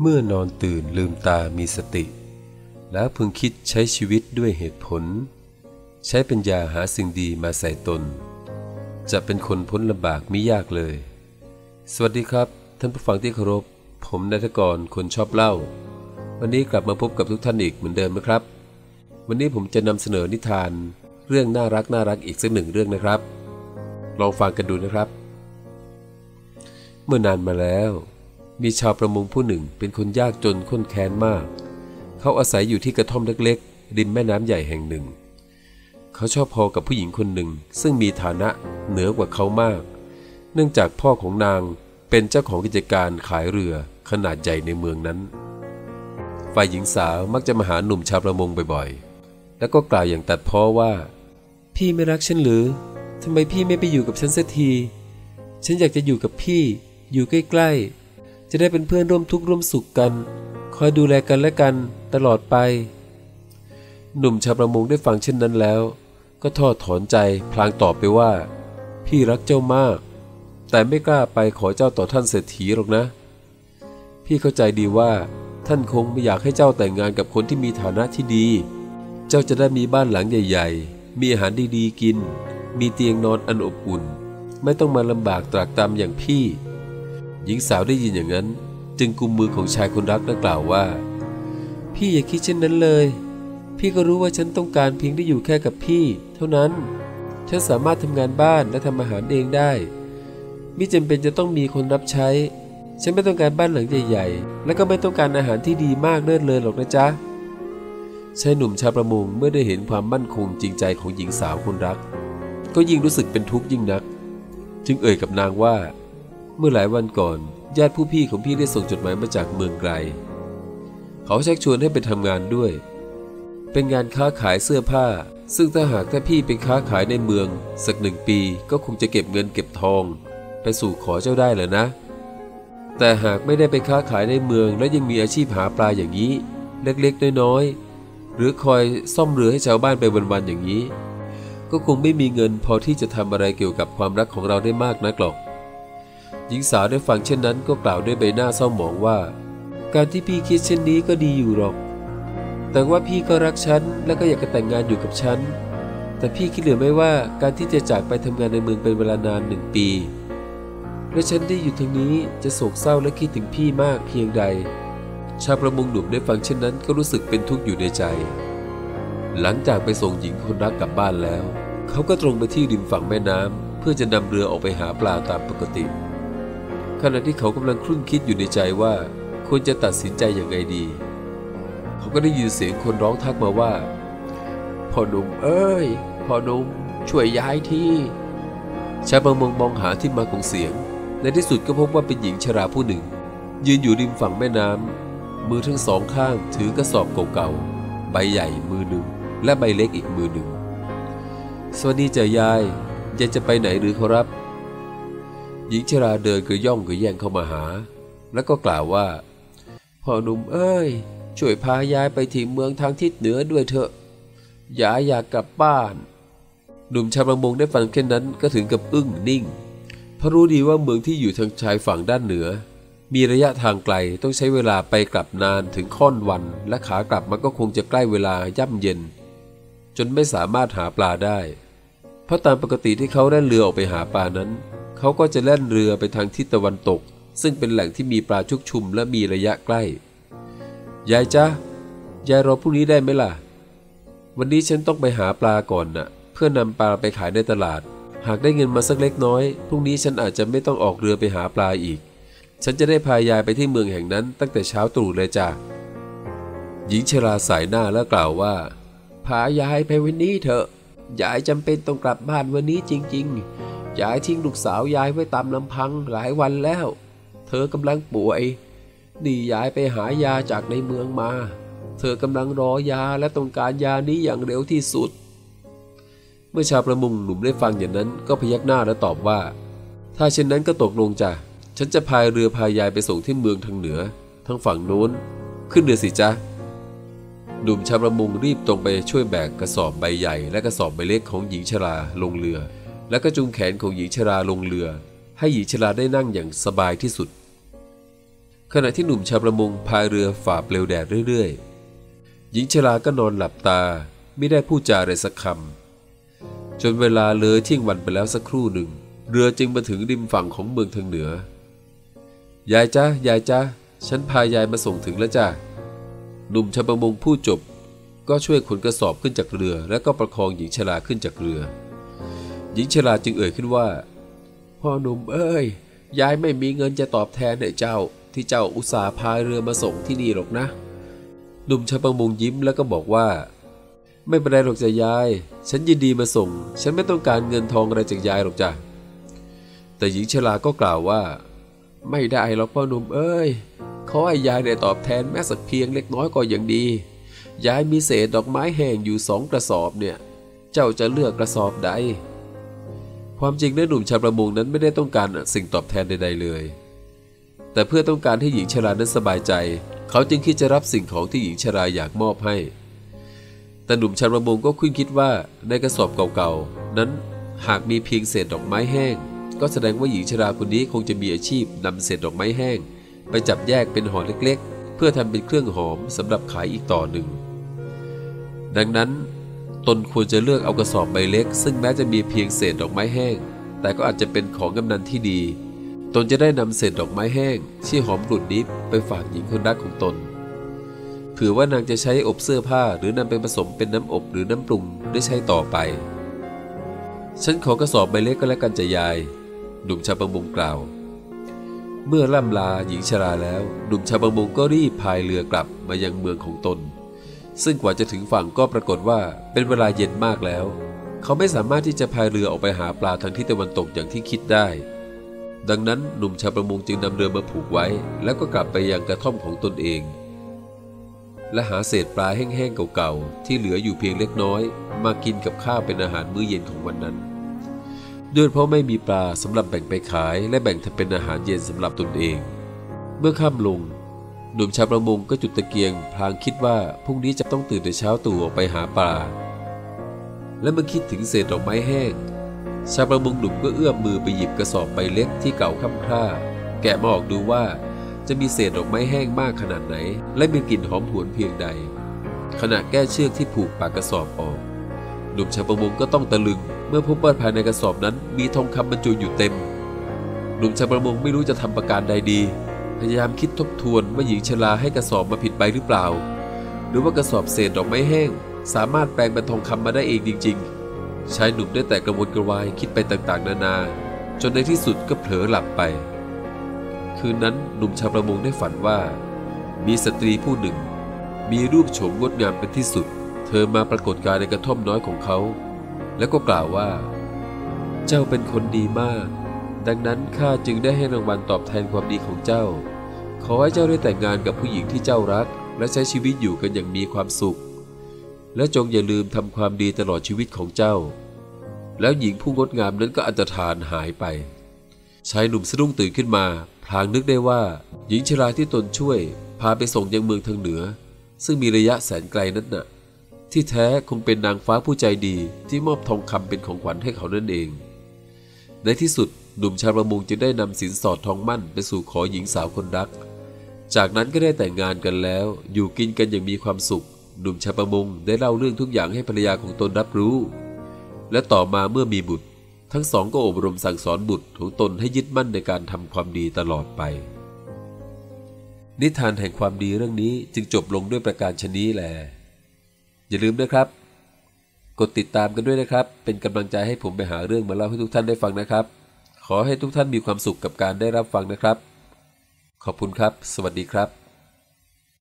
เมื่อนอนตื่นลืมตามีสติ แล้วพึงคิดใช้ชีวิตด้วยเหตุผล ใช้ปัญญาหาสิ่งดีมาใส่ตน จะเป็นคนพ้นลำบากไม่ยากเลย สวัสดีครับ ท่านผู้ฟังที่เคารพ ผมนายทกรคนชอบเล่า วันนี้กลับมาพบกับทุกท่านอีกเหมือนเดิมนะครับ วันนี้ผมจะนำเสนอนิทาน เรื่องน่ารักน่ารักอีกสักหนึ่งเรื่องนะครับ ลองฟังกันดูนะครับ เมื่อนานมาแล้ว มีชาวประมงผู้หนึ่งเป็นคนยากจนข้นแค้นมาก เขาอาศัยอยู่ที่กระท่อมเล็กๆ ริมแม่น้ำใหญ่แห่งหนึ่ง เขาชอบพอกับผู้หญิงคนหนึ่ง ซึ่งมีฐานะเหนือกว่าเขามาก เนื่องจากพ่อของนางเป็นเจ้าของกิจการขายเรือขนาดใหญ่ในเมืองนั้น ฝ่ายหญิงสาวมักจะมาหาหนุ่มชาวประมงบ่อยๆ แล้วก็กล่าวอย่างตัดพ้อว่า พี่ไม่รักฉันหรือทำไมพี่ไม่ไปอยู่กับฉันสักที ฉันอยากจะอยู่กับพี่ อยู่ใกล้ๆ จะได้เป็นเพื่อนร่วมทุกข์ร่วมสุขกัน คอยดูแลกันและกันตลอดไป หนุ่มชาวประมงได้ฟังเช่นนั้นแล้ว ก็ทอดถอนใจพลางตอบไปว่า พี่รักเจ้ามาก แต่ไม่กล้าไปขอเจ้าต่อท่านเศรษฐีหรอกนะ พี่เข้าใจดีว่า ท่านคงไม่อยากให้เจ้าแต่งงานกับคนที่มีฐานะที่ดี เจ้าจะได้มีบ้านหลังใหญ่ ๆ มีอาหารดีๆกิน มีเตียงนอนอันอบอุ่น ไม่ต้องมาลำบากตรากตรำอย่างพี่ หญิงสาวได้ยินอย่างนั้น จึงกุมมือของชายคนรักและกล่าวว่า พี่อย่าคิดเช่นนั้นเลย พี่ก็รู้ว่าฉันต้องการเพียงได้อยู่แค่กับพี่ เท่านั้น ฉันสามารถทำงานบ้านและทำอาหารเองได้ไม่จำเป็นจะต้องมีคนรับใช้ ฉันไม่ต้องการบ้านหลังใหญ่ ๆ และก็ไม่ต้องการอาหารที่ดีมากเลิศเลยหรอกนะจ๊ะชายหนุ่มชาวประมงเมื่อได้เห็นความมั่นคงจริงใจของหญิงสาวคนรัก ก็ยิ่งรู้สึกเป็นทุกข์ยิ่งนัก จึงเอ่ยกับนางว่า เมื่อหลายวันก่อน ญาติผู้พี่ของพี่ได้ส่งจดหมายมาจากเมืองไกล เขาชักชวนให้ไปทำงานด้วย เป็นงานค้าขายเสื้อผ้า ซึ่งถ้าหากถ้าพี่ไปค้าขายในเมือง สักหนึ่งปีก็คงจะเก็บเงินเก็บทอง ไปสู่ขอเจ้าได้แหละนะ แต่หากไม่ได้ไปค้าขายในเมืองและยังมีอาชีพหาปลาอย่างนี้ เล็กๆน้อยๆหรือคอยซ่อมเรือให้ชาวบ้านไปวันๆอย่างนี้ ก็คงไม่มีเงินพอที่จะทำอะไรเกี่ยวกับความรักของเราได้มากนักหรอก หญิงสาวได้ฟังเช่นนั้นก็กล่าวด้วยใบหน้าเศร้าหมองว่า การที่พี่คิดเช่นนี้ก็ดีอยู่หรอก แต่ว่าพี่ก็รักฉันและก็อยากจะแต่งงานอยู่กับฉัน แต่พี่คิดเหลือไม่ว่าการที่จะจากไปทำงานในเมืองเป็นเวลานานหนึ่งปี และฉันที่อยู่ทางนี้จะโศกเศร้าและคิดถึงพี่มากเพียงใด ชาวประมงหนุ่มได้ฟังเช่นนั้นก็รู้สึกเป็นทุกข์อยู่ในใจ หลังจากไปส่งหญิงคนรักกลับบ้านแล้ว เขาก็ตรงไปที่ริมฝั่งแม่น้ำเพื่อจะนำเรือออกไปหาปลาตามปกติ ขณะที่เขากำลังครุ่นคิดอยู่ในใจว่า ควรจะตัดสินใจอย่างไงดี เขาก็ได้ยินเสียงคนร้องทักมาว่าพ่อหนุ่มเอ้ยพ่อหนุ่มช่วยย้ายที่ชาวประมงมองหาที่มาของเสียง ในที่สุดก็พบว่าเป็นหญิงชราผู้หนึ่ง ยืนอยู่ริมฝั่งแม่น้ำมือทั้งสองข้างถือกระสอบเก่าๆใบใหญ่มือหนึ่ง และใบเล็กอีกมือหนึ่งสวัสดีจ้ะยายยายจะไปไหนหรือขอรับ ญิงชราเดินกระย่องกระแย่งเข้ามาหา แล้วก็กล่าวว่า พ่อหนุ่มเอ้ย ช่วยพายายไปที่เมืองทางทิศเหนือด้วยเถอะยายอยากกลับบ้าน หนุ่มชาวประมงได้ฟังเช่นนั้นก็ถึงกับอึ้งนิ่ง เพราะรู้ดีว่าเมืองที่อยู่ทางชายฝั่งด้านเหนือ มีระยะทางไกลต้องใช้เวลาไปกลับนานถึงค่อนวัน และขากลับมันก็คงจะใกล้เวลาย่ำเย็น จนไม่สามารถหาปลาได้ เพราะตามปกติที่เขาแล่นเรือออกไปหาปลานั้น เขาก็จะแล่นเรือไปทางทิศตะวันตก ซึ่งเป็นแหล่งที่มีปลาชุกชุมและมีระยะใกล้ ยายจ๊ะยายรอพรุ่งนี้ได้ไหมล่ะ วันนี้ฉันต้องไปหาปลาก่อนน่ะ เพื่อนำปลาไปขายในตลาด หากได้เงินมาสักเล็กน้อย พรุ่งนี้ฉันอาจจะไม่ต้องออกเรือไปหาปลาอีก ฉันจะได้พายายไปที่เมืองแห่งนั้น ตั้งแต่เช้าตรู่เลยจ้ะ หญิงชราสายหน้าแล้วกล่าวว่า พายายไปวันนี้เถอะ ยายจำเป็นต้องกลับบ้านวันนี้จริง ๆ ยายทิ้งลูกสาวยายไว้ตามลำพังหลายวันแล้ว เธอกำลังป่วย นี่ยายไปหายาจากในเมืองมา เธอกำลังรอยาและต้องการยานี้อย่างเร็วที่สุด เมื่อชาวประมงหนุ่มได้ฟังอย่างนั้นก็พยักหน้าและตอบว่า ถ้าเช่นนั้นก็ตกลงจ้ะ ฉันจะพายเรือพายายไปส่งที่เมืองทางเหนือ ทางฝั่งโน้น ขึ้นเรือสิจ๊ะหนุ่มชาวประมงรีบตรงไปช่วยแบกกระสอบใบใหญ่และกระสอบใบเล็กของหญิงชราลงเรือ แล้วก็จูงแขนของหญิงชราลงเรือ ให้หญิงชราได้นั่งอย่างสบายที่สุด ขณะที่หนุ่มชาวประมงพายเรือฝ่าเปลวแดดเรื่อยๆ หญิงชราก็นอนหลับตาไม่ได้พูดจาอะไรสักคำจนเวลาเลยเที่ยงวันไปแล้วสักครู่หนึ่ง เรือจึงมาถึงริมฝั่งของเมืองทางเหนือ ยายจ้ายายจ้าฉันพายายมาส่งถึงแล้วจ้าหนุ่มชาวประมงพูดจบ ก็ช่วยขนกระสอบขึ้นจากเรือ แล้วก็ประคองหญิงชราขึ้นจากเรือ หญิงชราจึงเอ่ยขึ้นว่า พ่อหนุ่มเอ้ย ยายไม่มีเงินจะตอบแทนให้เจ้า ที่เจ้าอุตส่าห์พายเรือมาส่งที่นี่หรอกนะ หนุ่มชาวประมงยิ้มแล้วก็บอกว่า ไม่เป็นไรหรอกจ้ะยาย ฉันยินดีมาส่ง ฉันไม่ต้องการเงินทองอะไรจากยายหรอกจ้ะ แต่หญิงชราก็กล่าวว่า ไม่ได้หรอกพ่อหนุ่มเอ้ยขอให้ยายได้ตอบแทนแม้สักเพียงเล็กน้อยก็ยังดี ยายมีเศษดอกไม้แห้งอยู่สองกระสอบเนี่ย เจ้าจะเลือกกระสอบใด ความจริงนะหนุ่มชาวประมงนั้นไม่ได้ต้องการสิ่งตอบแทนใด ๆ เลย แต่เพื่อต้องการให้หญิงชรานั้นสบายใจ เขาจึงคิดจะรับสิ่งของที่หญิงชราอยากมอบให้ แต่หนุ่มชาวประมงก็คุ้นคิดว่าในกระสอบเก่าๆนั้นหากมีเพียงเศษดอกไม้แห้ง ก็แสดงว่าหญิงชราคนนี้คงจะมีอาชีพนำเศษดอกไม้แห้ง ไปจับแยกเป็นห่อเล็กๆ เพื่อทำเป็นเครื่องหอมสำหรับขายอีกต่อหนึ่ง ดังนั้น ตนควรจะเลือกเอากระสอบใบเล็ก ซึ่งแม้จะมีเพียงเศษดอกไม้แห้ง แต่ก็อาจจะเป็นของกำนันที่ดี ตนจะได้นำเศษดอกไม้แห้ง ที่หอมกลุ่นนี้ไปฝากหญิงคนรักของตนเผื่อว่านางจะใช้อบเสื้อผ้าหรือนำไปผสมเป็นน้ำอบหรือน้ำปรุงได้ใช้ต่อไป ฉันขอกระสอบใบเล็กก็แล้วกันจะยาย หนุ่มชาวประมงกล่าว เมื่อล่ำลาหญิงชราแล้ว หนุ่มชาวประมงก็รีบพายเรือกลับมายังเมืองของตน ซึ่งกว่าจะถึงฝั่งก็ปรากฏว่าเป็นเวลาเย็นมากแล้ว เขาไม่สามารถที่จะพายเรือออกไปหาปลาทางทิศตะวันตกอย่างที่คิดได้ ดังนั้นหนุ่มชาวประมงจึงนำเรือมาผูกไว้ แล้วก็กลับไปยังกระท่อมของตนเอง และหาเศษปลาแห้งๆเก่าๆที่เหลืออยู่เพียงเล็กน้อย มากินกับข้าวเป็นอาหารมื้อเย็นของวันนั้นด้วยเพราะไม่มีปลาสำหรับแบ่งไปขาย และแบ่งทำเป็นอาหารเย็นสำหรับตนเอง เมื่อค่ำลง หนุ่มชาวประมงก็จุดตะเกียง พลางคิดว่าพรุ่งนี้จะต้องตื่นแต่เช้าตู่ออกไปหาปลา และเมื่อคิดถึงเศษดอกไม้แห้ง ชาวประมงหนุ่มก็เอื้อมมือไปหยิบกระสอบใบเล็กที่เก่าค่ำคร่า แกะมาออกดูว่าจะมีเศษดอกไม้แห้งมากขนาดไหน และมีกลิ่นหอมหวนเพียงใด ขณะแก้เชือกที่ผูกปากกระสอบออก หนุ่มชาวประมงก็ต้องตะลึง เมื่อพบว่าภายในกระสอบนั้นมีทองคำบรรจุอยู่เต็ม หนุ่มชาวประมงไม่รู้จะทำประการใดดี พยายามคิดทบทวนว่าหญิงชราให้กระสอบมาผิดไปหรือเปล่า หรือว่ากระสอบเศษดอกไม้แห้ง สามารถแปลงเป็นทองคำมาได้เองจริง ๆ ชายหนุ่มได้แต่กระวนกระวายคิดไปต่างๆ นานา จนในที่สุดก็เผลอหลับไป คืนนั้นหนุ่มชาวประมงได้ฝันว่า มีสตรีผู้หนึ่ง มีรูปโฉมงดงามเป็นที่สุด เธอมาปรากฏกายในกระท่อมน้อยของเขา แล้วก็กล่าวว่า เจ้าเป็นคนดีมาก ดังนั้นข้าจึงได้ให้รางวัลตอบแทนความดีของเจ้า ขอให้เจ้าได้แต่งงานกับผู้หญิงที่เจ้ารัก และใช้ชีวิตอยู่กันอย่างมีความสุข และจงอย่าลืมทำความดีตลอดชีวิตของเจ้า แล้วหญิงผู้งดงามนั้นก็อันตรธานหายไป ชายหนุ่มสะดุ้งตื่นขึ้นมา พลางนึกได้ว่า หญิงชราที่ตนช่วย พาไปส่งยังเมืองทางเหนือ ซึ่งมีระยะแสนไกลนั้นน่ะ ที่แท้คงเป็นนางฟ้าผู้ใจดีที่มอบทองคำเป็นของขวัญให้เขานั่นเอง ในที่สุด หนุ่มชาวประมงจึงได้นำสินสอดทองมั่นไปสู่ขอหญิงสาวคนรัก จากนั้นก็ได้แต่งงานกันแล้ว อยู่กินกันอย่างมีความสุข หนุ่มชาวประมงได้เล่าเรื่องทุกอย่างให้ภรรยาของตนรับรู้ และต่อมาเมื่อมีบุตร ทั้งสองก็อบรมสั่งสอนบุตรของตนให้ยึดมั่นในการทำความดีตลอดไป นิทานแห่งความดีเรื่องนี้จึงจบลงด้วยประการชนี้แหละอย่าลืมนะครับ กดติดตามกันด้วยนะครับ เป็นกำลังใจให้ผมไปหาเรื่องมาเล่าให้ทุกท่านได้ฟังนะครับ ขอให้ทุกท่านมีความสุขกับการได้รับฟังนะครับ ขอบคุณครับ สวัสดีครับ